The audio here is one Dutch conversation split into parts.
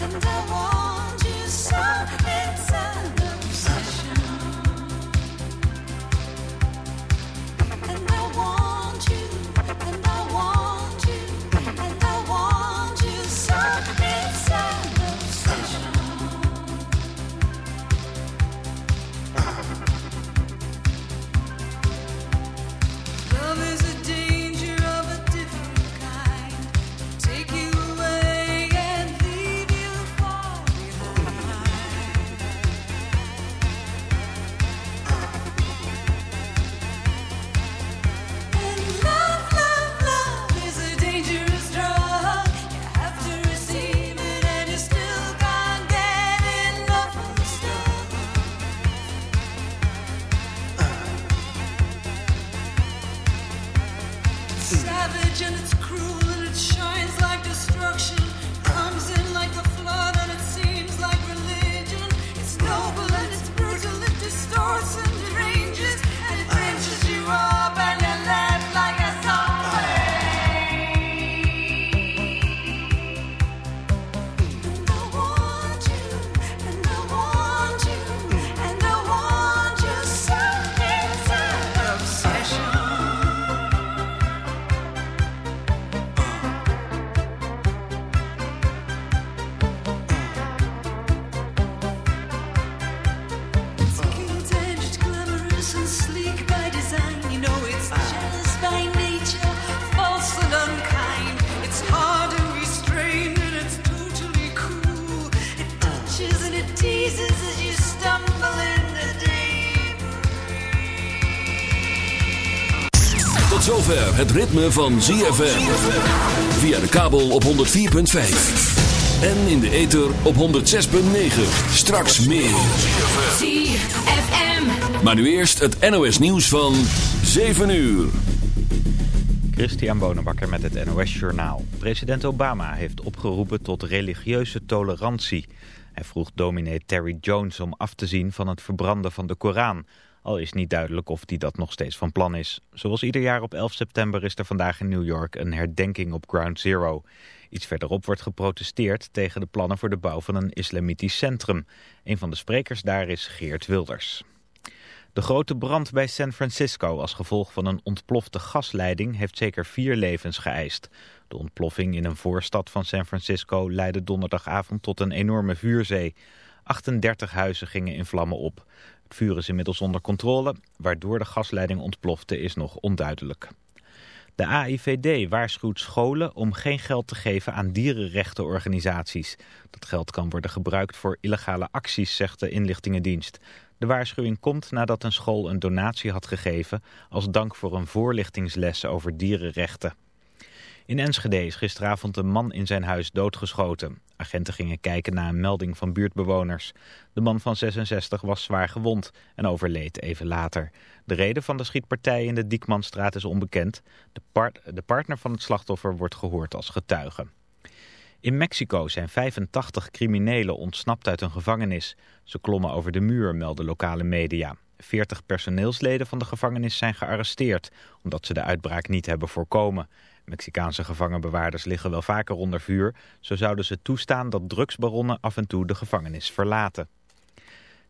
等着我。Het ritme van ZFM. Via de kabel op 104.5. En in de ether op 106.9. Straks meer. ZFM. Maar nu eerst het NOS nieuws van 7 uur. Christian Bonenbakker met het NOS Journaal. President Obama heeft opgeroepen tot religieuze tolerantie. Hij vroeg dominee Terry Jones om af te zien van het verbranden van de Koran... Al is niet duidelijk of die dat nog steeds van plan is. Zoals ieder jaar op 11 september is er vandaag in New York een herdenking op Ground Zero. Iets verderop wordt geprotesteerd tegen de plannen voor de bouw van een islamitisch centrum. Een van de sprekers daar is Geert Wilders. De grote brand bij San Francisco als gevolg van een ontplofte gasleiding heeft zeker vier levens geëist. De ontploffing in een voorstad van San Francisco leidde donderdagavond tot een enorme vuurzee. 38 huizen gingen in vlammen op. Het vuur is inmiddels onder controle. Waardoor de gasleiding ontplofte is nog onduidelijk. De AIVD waarschuwt scholen om geen geld te geven aan dierenrechtenorganisaties. Dat geld kan worden gebruikt voor illegale acties, zegt de inlichtingendienst. De waarschuwing komt nadat een school een donatie had gegeven... als dank voor een voorlichtingsles over dierenrechten. In Enschede is gisteravond een man in zijn huis doodgeschoten. Agenten gingen kijken naar een melding van buurtbewoners. De man van 66 was zwaar gewond en overleed even later. De reden van de schietpartij in de Diekmanstraat is onbekend. De, de partner van het slachtoffer wordt gehoord als getuige. In Mexico zijn 85 criminelen ontsnapt uit een gevangenis. Ze klommen over de muur, melden lokale media. 40 personeelsleden van de gevangenis zijn gearresteerd... omdat ze de uitbraak niet hebben voorkomen. Mexicaanse gevangenbewaarders liggen wel vaker onder vuur. Zo zouden ze toestaan dat drugsbaronnen af en toe de gevangenis verlaten.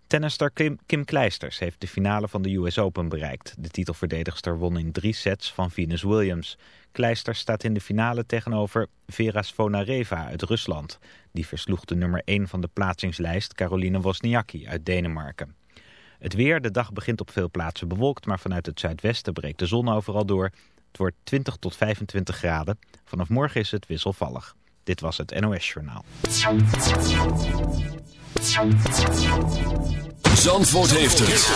Tennister Kim, Kleisters heeft de finale van de US Open bereikt. De titelverdedigster won in drie sets van Venus Williams. Kleisters staat in de finale tegenover Vera Svonareva uit Rusland. Die versloeg de nummer 1 van de plaatsingslijst Caroline Wozniacki uit Denemarken. Het weer, de dag begint op veel plaatsen bewolkt, maar vanuit het zuidwesten breekt de zon overal door. Het wordt 20 tot 25 graden. Vanaf morgen is het wisselvallig. Dit was het NOS Journaal. Zandvoort heeft het.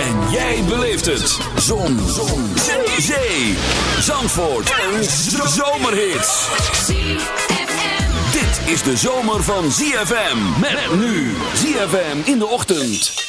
En jij beleeft het. Zon. Zon. Zee. Zandvoort. Een zomerhit. Dit is de zomer van ZFM. Met nu. ZFM in de ochtend.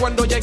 cuando llegue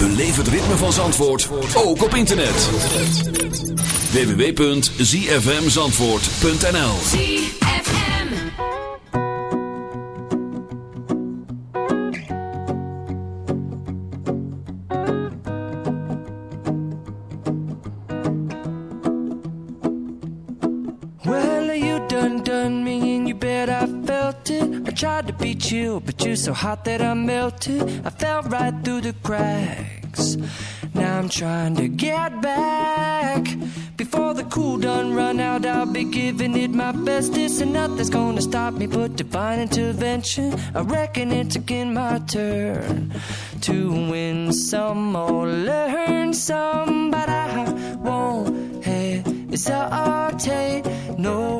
Beleef het ritme van Zandvoort, ook op internet. www.zfmzandvoort.nl ZFM. Well, you done done me and you bet I felt it. I tried to beat you, but you're so hot that I melted. I fell right through the cracks. Be giving it my best. This And nothing's gonna stop me but divine intervention. I reckon it's again my turn to win some or learn some. But I won't hesitate no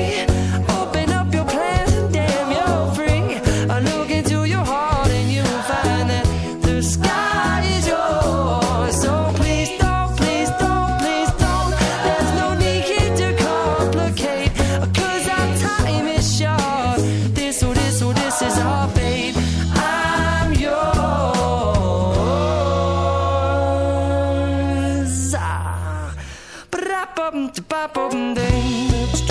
to pop open day.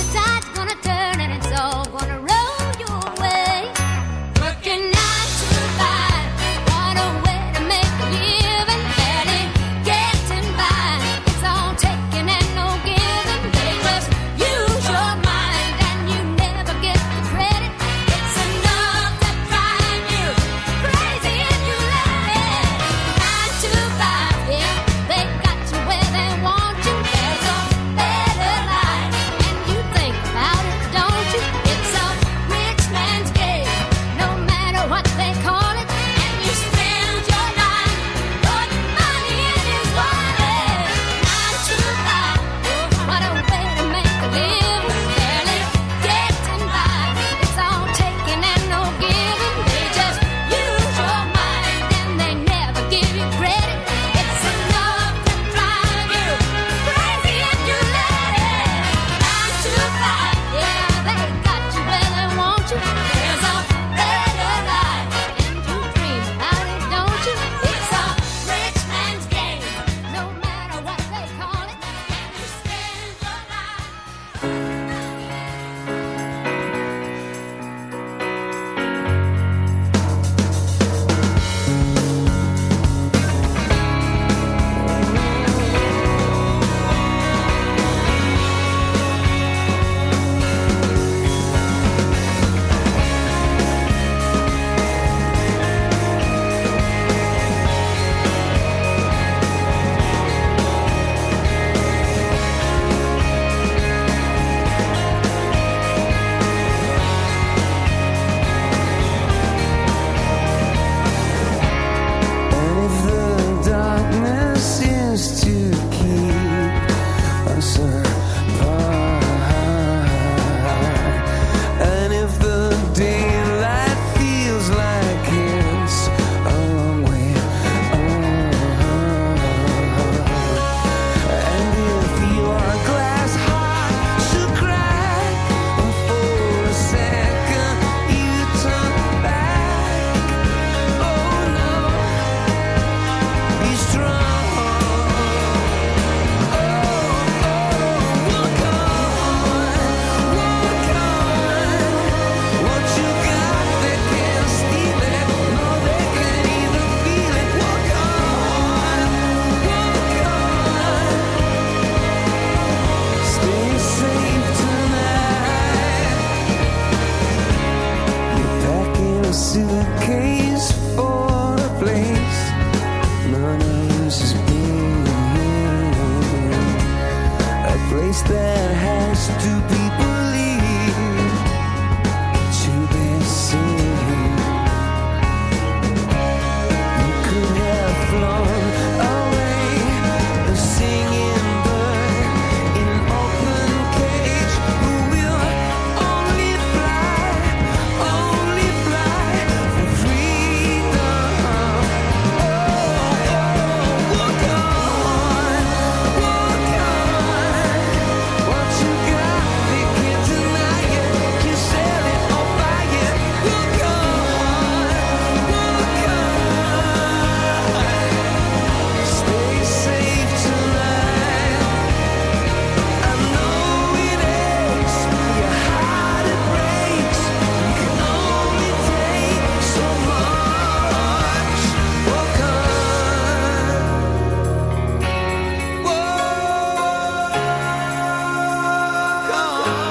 Oh.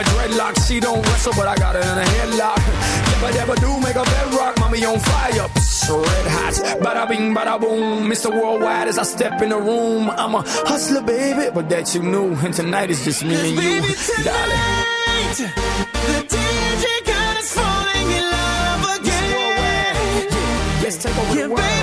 a dreadlock. She don't wrestle, but I got her in a headlock. Never, never do make a bedrock. Mommy on fire, Psst, red hot. Bada bing, bada boom. Mr. Worldwide as I step in the room. I'm a hustler, baby, but that you knew. And tonight is just me and you, tonight, darling. The DJ God is falling in love again. Mr. Worldwide, Let's take over yeah, the world. Baby,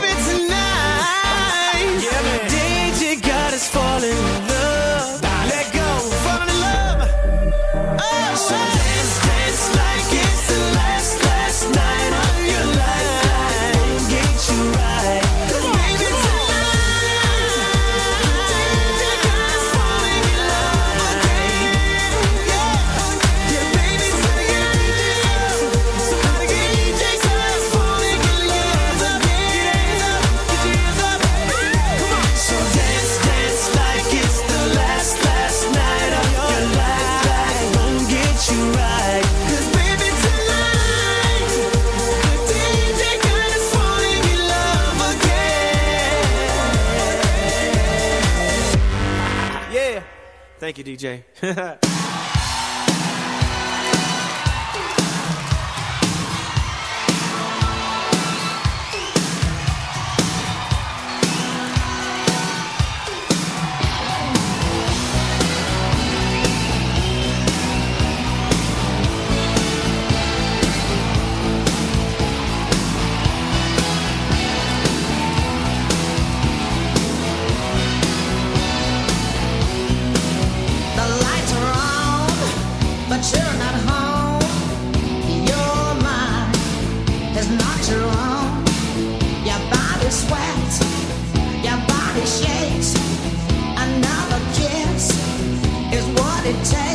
Thank you, DJ. it change?